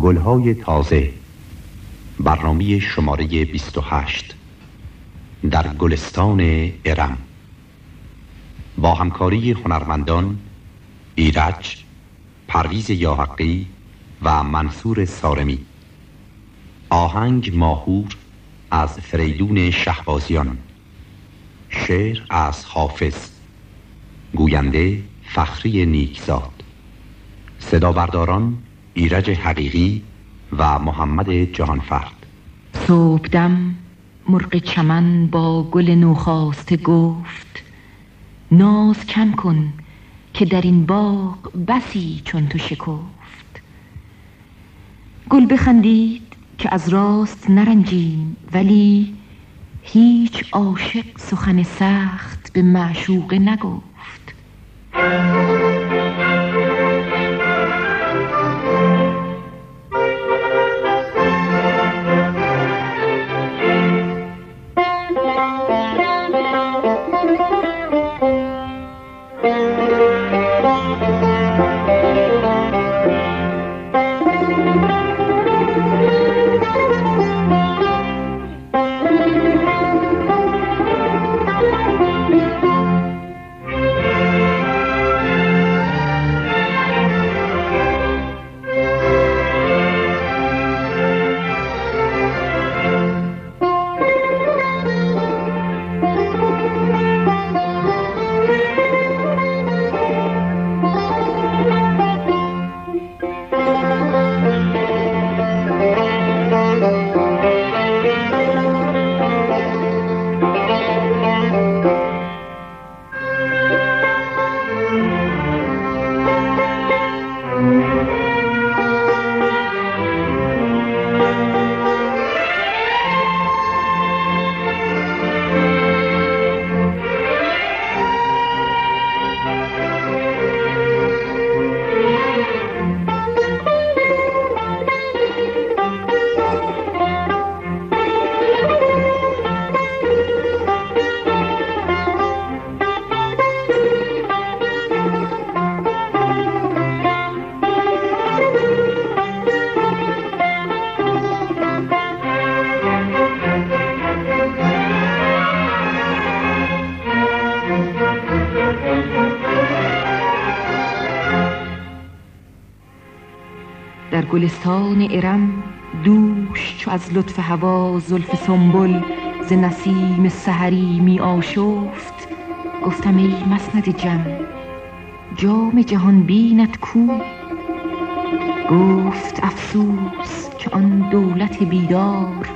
گلهای تازه. برنامه شماره 28 در گلستان ارم. با همکاری هنرمندان ایرج پرویز یاحقی و منصور سارمی. آهنگ ماهور از فریدون شهبازیان. شعر از حافظ. گوینده فخری نیکزاد. صدا برداران ایرج حقیقی و محمد جهانفرد. صبحدم مرغ چمن با گل نوخاسته گفت ناز کم کن که در این باغ بسی چون تو شکفت. گل بخندید که از راست نرنجیم ولی هیچ عاشق سخن سخت به معشوقه نگفت. گلستان ارم دوش چو از لطف هوا زلف سنبل ز نسیم سحری می آشفت. گفتم ای مسند جم جام جهان بینت کو؟ گفت افسوس که آن دولت بیدار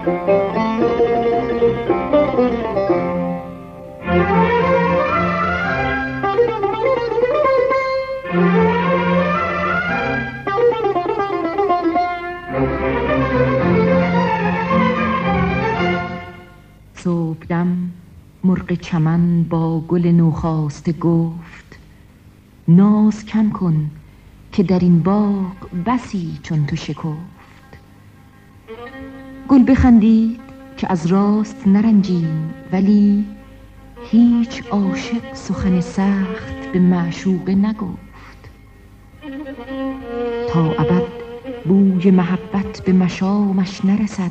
صبحدم مرغ چمن با گل نوخاسته گفت ناز کم کن که در این باغ بسی چون تو شکفت. گل بخندید که از راست نرنجیم ولی هیچ عاشق سخن سخت به معشوقه نگفت. تا ابد بوی محبت به مشامش نرسد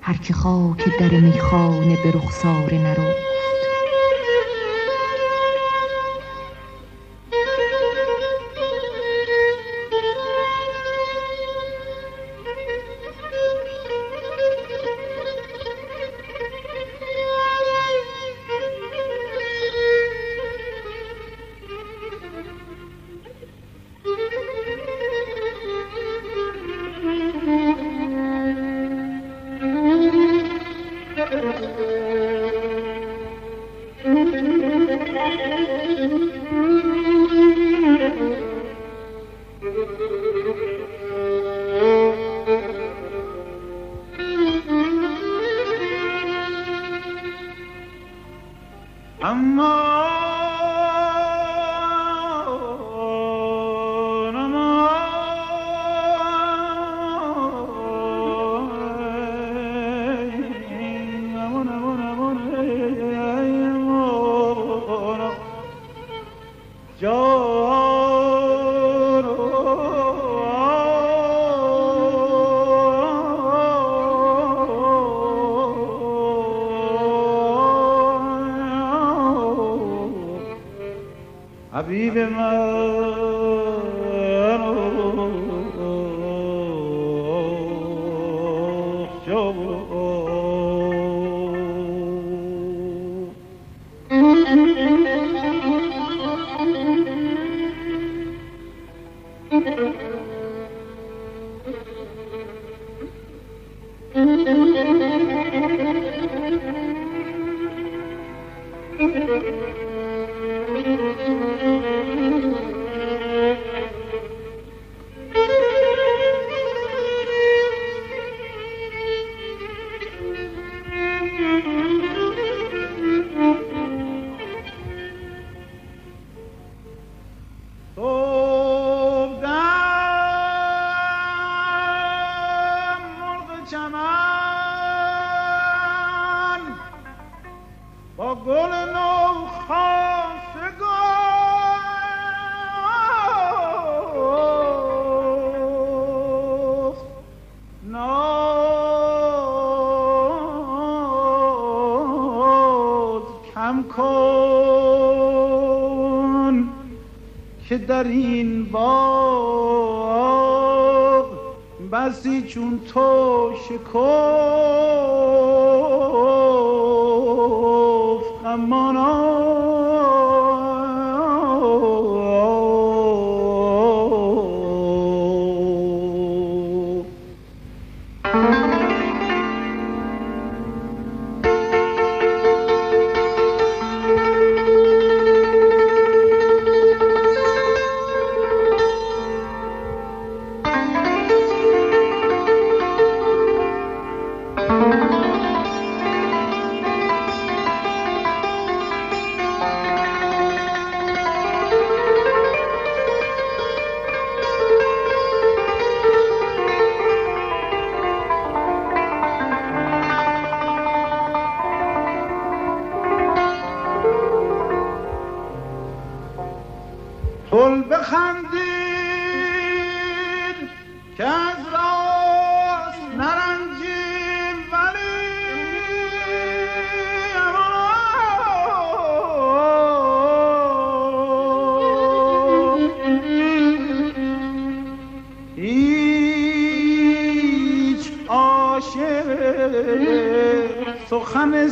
هر که خاک در میخانه به رخساره نرفت در این باغ بسی چون تو شکفت. امانا سخن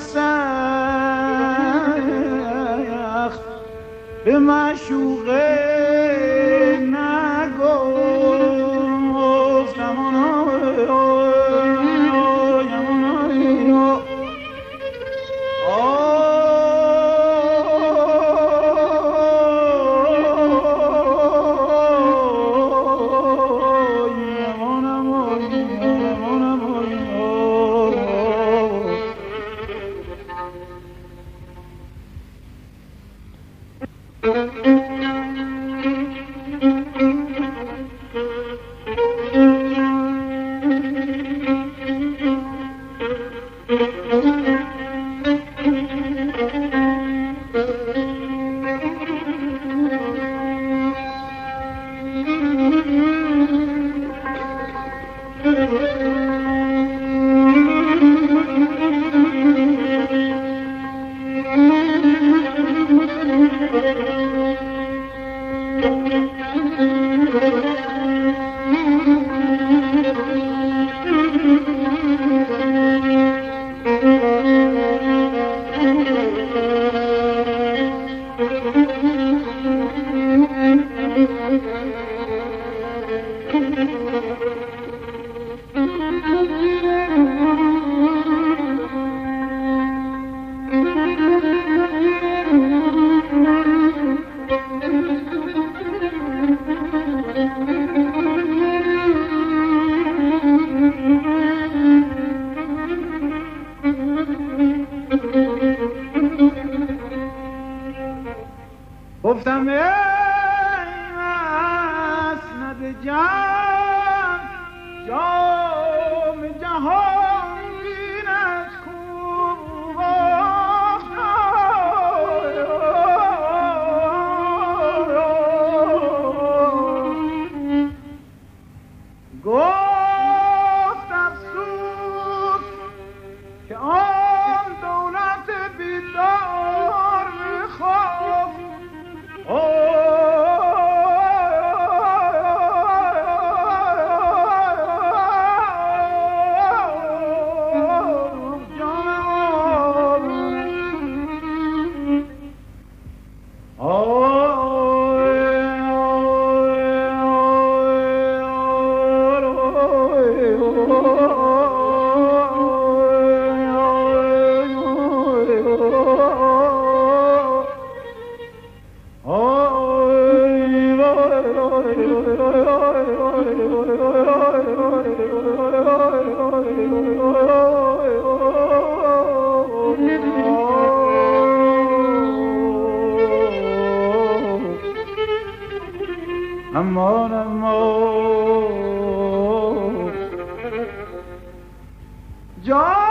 George!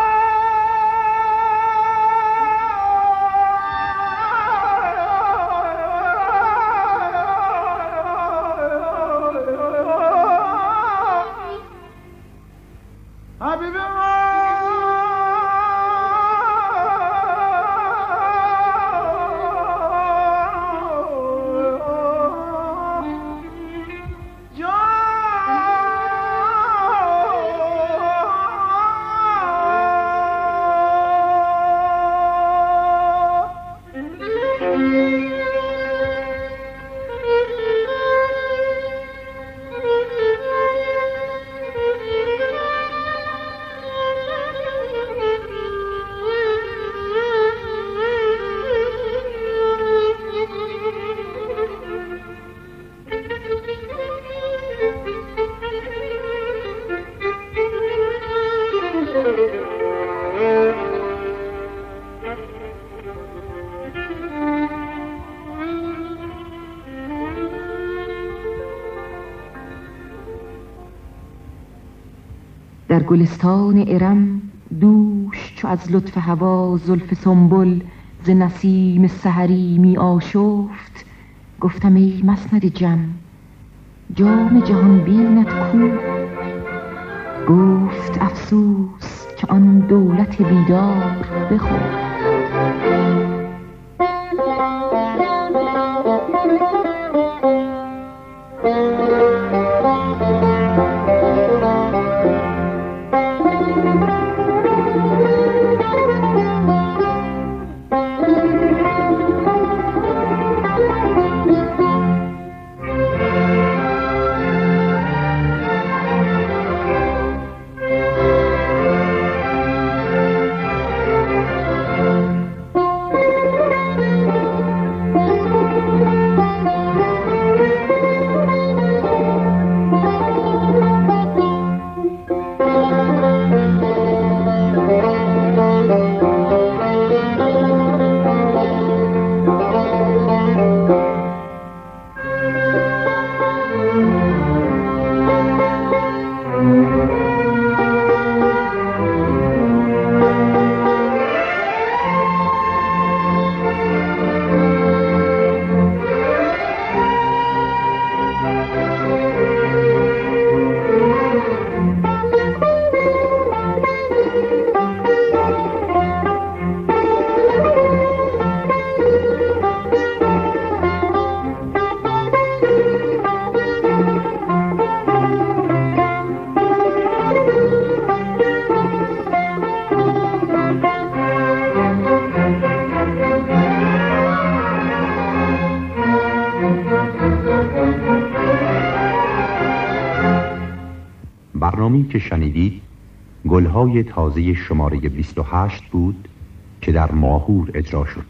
در گلستان ارم دوش چو از لطف هوا زلف سنبل ز نسیم سحری می آشفت. گفتم ای مسند جم جام جهان بینت کو؟ گفت افسوس که آن دولت بیدار بخفت گلهای تازه شماره 28 بود که در ماهور اجرا شد.